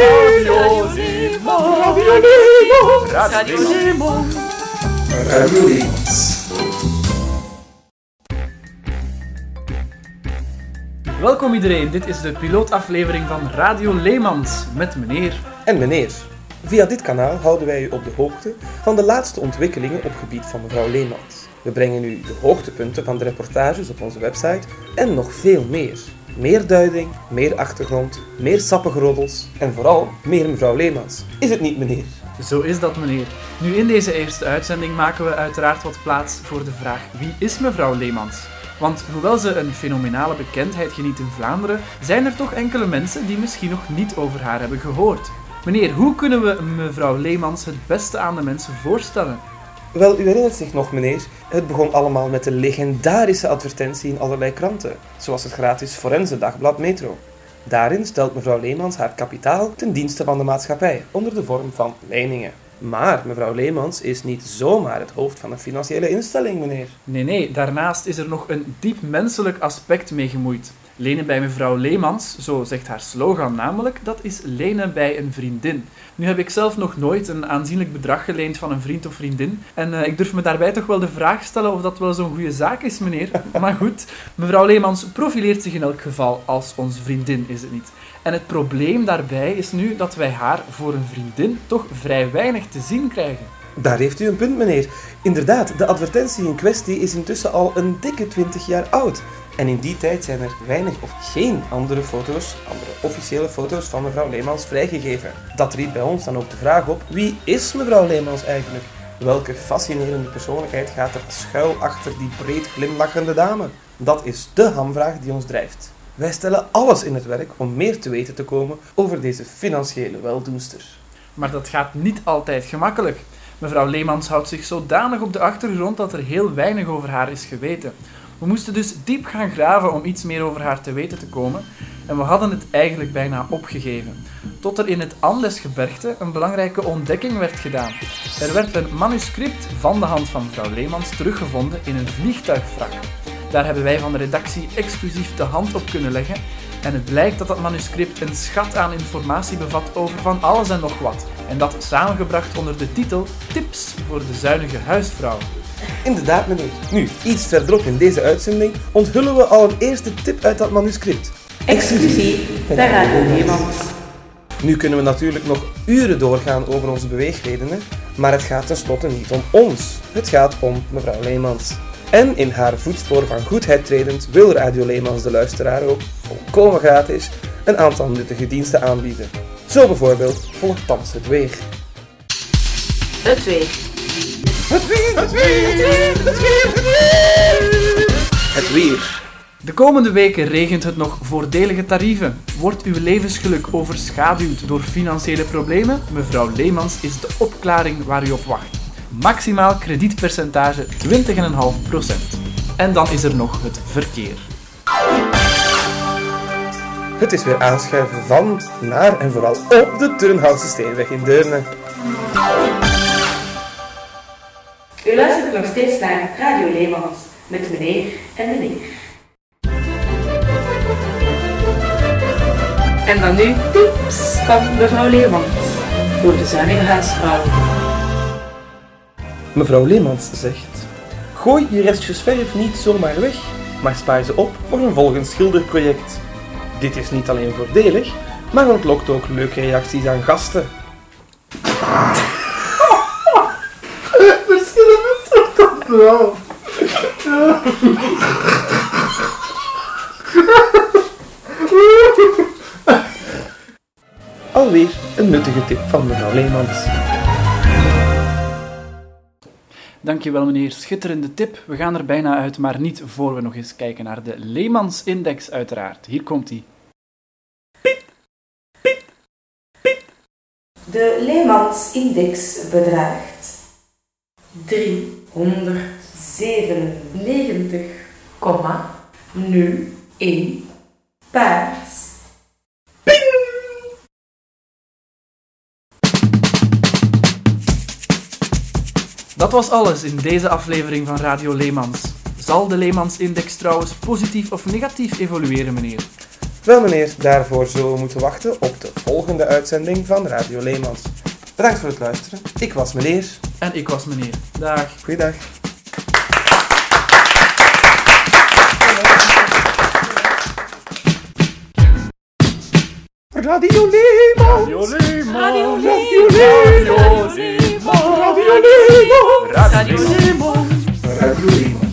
Radio Leemans. Radio Leemans. Radio Leemans. Radio Leemans. Welkom iedereen, dit is de pilootaflevering van Radio Leemans met meneer. En meneer, via dit kanaal houden wij u op de hoogte van de laatste ontwikkelingen op gebied van mevrouw Leemans. We brengen u de hoogtepunten van de reportages op onze website en nog veel meer. Meer duiding, meer achtergrond, meer sappige roddels en vooral meer mevrouw Leemans. Is het niet, meneer? Zo is dat meneer. Nu in deze eerste uitzending maken we uiteraard wat plaats voor de vraag wie is mevrouw Leemans? Want hoewel ze een fenomenale bekendheid geniet in Vlaanderen, zijn er toch enkele mensen die misschien nog niet over haar hebben gehoord. Meneer, hoe kunnen we mevrouw Leemans het beste aan de mensen voorstellen? Wel, u herinnert zich nog, meneer, het begon allemaal met de legendarische advertentie in allerlei kranten, zoals het gratis Forense Dagblad Metro. Daarin stelt mevrouw Leemans haar kapitaal ten dienste van de maatschappij, onder de vorm van leningen. Maar mevrouw Leemans is niet zomaar het hoofd van een financiële instelling, meneer. Nee, nee, daarnaast is er nog een diep menselijk aspect mee gemoeid. Lenen bij mevrouw Leemans, zo zegt haar slogan namelijk, dat is lenen bij een vriendin. Nu heb ik zelf nog nooit een aanzienlijk bedrag geleend van een vriend of vriendin. En uh, ik durf me daarbij toch wel de vraag stellen of dat wel zo'n goede zaak is, meneer. Maar goed, mevrouw Leemans profileert zich in elk geval als onze vriendin, is het niet. En het probleem daarbij is nu dat wij haar voor een vriendin toch vrij weinig te zien krijgen. Daar heeft u een punt, meneer. Inderdaad, de advertentie in kwestie is intussen al een dikke 20 jaar oud. En in die tijd zijn er weinig of geen andere foto's, andere officiële foto's van mevrouw Leemans vrijgegeven. Dat riep bij ons dan ook de vraag op: wie is mevrouw Leemans eigenlijk? Welke fascinerende persoonlijkheid gaat er schuil achter die breed glimlachende dame? Dat is de hamvraag die ons drijft. Wij stellen alles in het werk om meer te weten te komen over deze financiële weldoenster. Maar dat gaat niet altijd gemakkelijk. Mevrouw Leemans houdt zich zodanig op de achtergrond dat er heel weinig over haar is geweten. We moesten dus diep gaan graven om iets meer over haar te weten te komen en we hadden het eigenlijk bijna opgegeven. Tot er in het Andesgebergte een belangrijke ontdekking werd gedaan. Er werd een manuscript van de hand van mevrouw Leemans teruggevonden in een vliegtuigwrak. Daar hebben wij van de redactie exclusief de hand op kunnen leggen en het blijkt dat dat manuscript een schat aan informatie bevat over van alles en nog wat. En dat samengebracht onder de titel Tips voor de zuinige huisvrouw. Inderdaad, meneer. Nu, iets verderop in deze uitzending onthullen we al een eerste tip uit dat manuscript. Exclusief bij Radio Leemans. Nu kunnen we natuurlijk nog uren doorgaan over onze beweegredenen, maar het gaat tenslotte niet om ons. Het gaat om mevrouw Leemans. En in haar voetspoor van goedheid tredend wil Radio Leemans de luisteraar ook, volkomen gratis, een aantal nuttige diensten aanbieden. Zo bijvoorbeeld volgt thans het weer. Het weer. Het weer, het weer, het weer, het weer, het weer. Het weer. De komende weken regent het nog voordelige tarieven. Wordt uw levensgeluk overschaduwd door financiële problemen? Mevrouw Leemans is de opklaring waar u op wacht. Maximaal kredietpercentage 20,5%. En dan is er nog het verkeer. Het is weer aanschuiven van, naar en vooral op de Turnhoutse Steenweg in Deurne. U luistert nog steeds naar Radio Leemans met meneer en meneer. En dan nu tips van mevrouw Leemans voor de zuinige huisvrouw. Mevrouw Leemans zegt: Gooi je restjes verf niet zomaar weg, maar spaar ze op voor een volgend schilderproject. Dit is niet alleen voordelig, maar ontlokt ook leuke reacties aan gasten. Alweer een nuttige tip van mevrouw Leemans. Dankjewel meneer, schitterende tip. We gaan er bijna uit, maar niet voor we nog eens kijken naar de Leemans-index uiteraard. Hier komt hij. De Leemans-index bedraagt 397,01 paars. Dat was alles in deze aflevering van Radio Leemans. Zal de Leemans-index trouwens positief of negatief evolueren, meneer? Wel meneer, daarvoor zullen we moeten wachten op de volgende uitzending van Radio Leemans. Bedankt voor het luisteren. Ik was meneer. En ik was meneer. Dag. Goeiedag. Radio Leemans. Radio Leemans. Radio Radio Leemans. Radio Leemans. Radio